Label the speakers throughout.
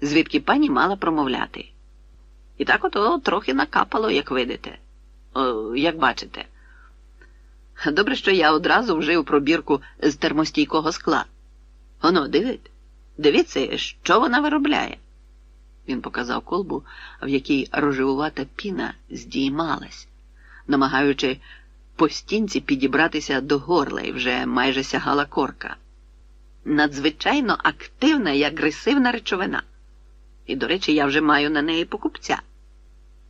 Speaker 1: звідки пані мала промовляти. І так ото трохи накапало, як видите, О, як бачите. Добре, що я одразу вжив пробірку з термостійкого скла. Оно, дивить, дивіться, що вона виробляє. Він показав колбу, в якій рожевувата піна здіймалась, намагаючи по стінці підібратися до горла і вже майже сягала корка. Надзвичайно активна і агресивна речовина. І, до речі, я вже маю на неї покупця.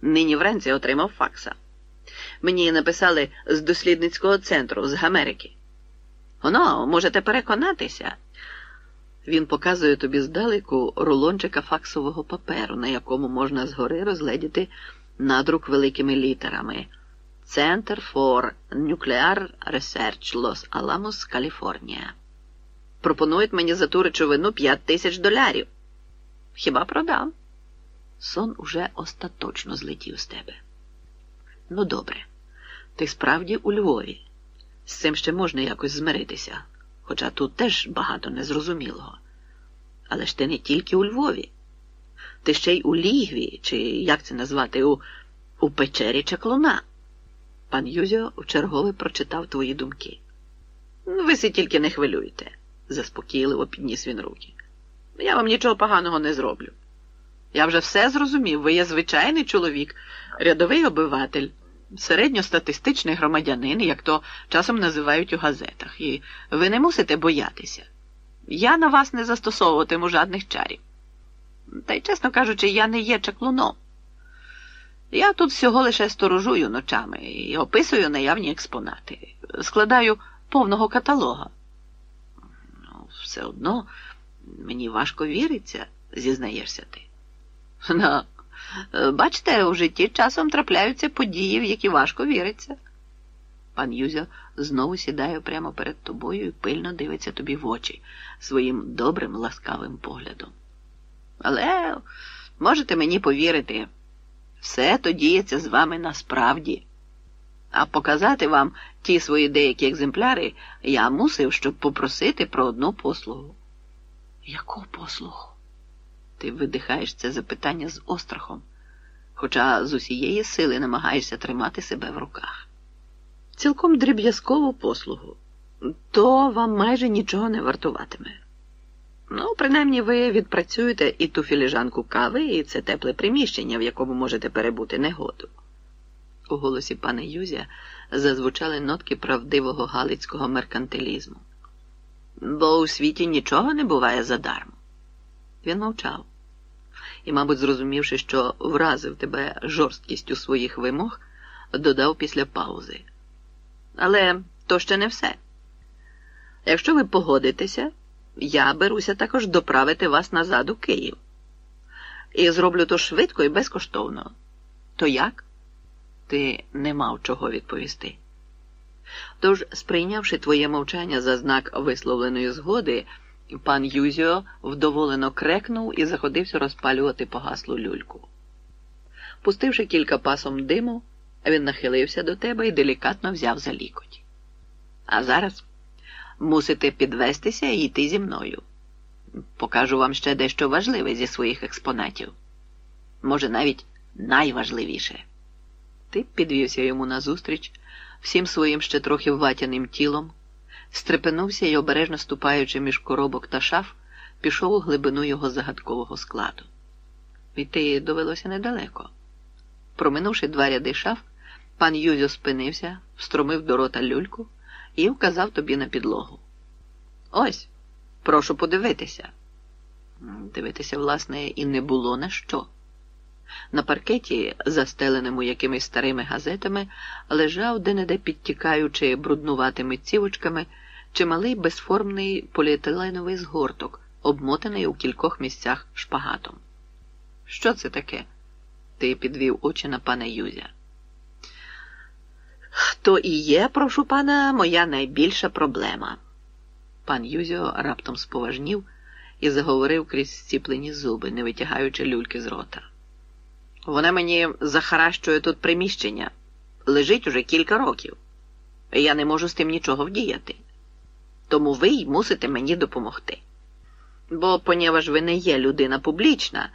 Speaker 1: Нині вранці отримав факса. Мені написали з дослідницького центру з Америки. Воно, можете переконатися. Він показує тобі здалеку рулончика факсового паперу, на якому можна згори розгледіти надрук великими літерами. Center for Nuclear Research Los Alamos, Каліфорнія. Пропонують мені за ту речовину 5 тисяч долярів. Хіба продам? Сон уже остаточно злетів з тебе. Ну, добре, ти справді у Львові. З цим ще можна якось змиритися, хоча тут теж багато незрозумілого. Але ж ти не тільки у Львові, ти ще й у лігві, чи як це назвати, у, у печері чаклуна. Пан Юзьо вчергове прочитав твої думки. «Ну, Ви си тільки не хвилюйте, заспокійливо підніс він руки. Я вам нічого поганого не зроблю. Я вже все зрозумів. Ви є звичайний чоловік, рядовий обиватель, середньостатистичний громадянин, як то часом називають у газетах, і ви не мусите боятися. Я на вас не застосовуватиму жадних чарів. Та й, чесно кажучи, я не є чаклуном. Я тут всього лише сторожую ночами і описую наявні експонати, складаю повного каталога. Ну, все одно мені важко віриться, зізнаєшся ти. Ну, бачите, у житті часом трапляються події, в які важко віриться. Пан Юзя знову сідає прямо перед тобою і пильно дивиться тобі в очі своїм добрим, ласкавим поглядом. Але можете мені повірити, все то діється з вами насправді. А показати вам ті свої деякі екземпляри я мусив, щоб попросити про одну послугу. Яку послугу? Ти видихаєш це запитання з острахом, хоча з усієї сили намагаєшся тримати себе в руках. Цілком дріб'язкову послугу, то вам майже нічого не вартуватиме. Ну, принаймні, ви відпрацюєте і ту філіжанку кави, і це тепле приміщення, в якому можете перебути негоду. У голосі пана Юзя зазвучали нотки правдивого галицького меркантилізму. Бо у світі нічого не буває задармо. Він мовчав і, мабуть, зрозумівши, що вразив тебе жорсткістю своїх вимог, додав після паузи. Але то ще не все. Якщо ви погодитеся, я беруся також доправити вас назад у Київ. І зроблю то швидко і безкоштовно. То як? Ти не мав чого відповісти. Тож, сприйнявши твоє мовчання за знак висловленої згоди, пан Юзіо вдоволено крекнув і заходився розпалювати погаслу люльку. Пустивши кілька пасом диму, він нахилився до тебе і делікатно взяв за лікоть. А зараз мусите підвестися і йти зі мною. Покажу вам ще дещо важливе зі своїх експонатів. Може, навіть найважливіше. Ти підвівся йому назустріч всім своїм ще трохи вватяним тілом, стрепенувся і, обережно ступаючи між коробок та шаф, пішов у глибину його загадкового складу. Іти довелося недалеко. Проминувши два ряди шаф, пан Юзьо спинився, встромив до рота люльку і вказав тобі на підлогу. Ось, прошу подивитися. Дивитися, власне, і не було на що. На паркеті, застеленому якимись старими газетами, лежав де-не-де підтікаючи бруднуватими цівочками, чималий безформний поліетиленовий згорток, обмотаний у кількох місцях шпагатом. Що це таке? Ти підвів очі на пана Юзя. То і є, прошу пана, моя найбільша проблема. Пан Юзьо раптом споважнів і заговорив крізь зціплені зуби, не витягаючи люльки з рота. Вона мені захаращує тут приміщення. Лежить уже кілька років. Я не можу з тим нічого вдіяти. Тому ви й мусите мені допомогти. Бо, понєваж ви не є людина публічна,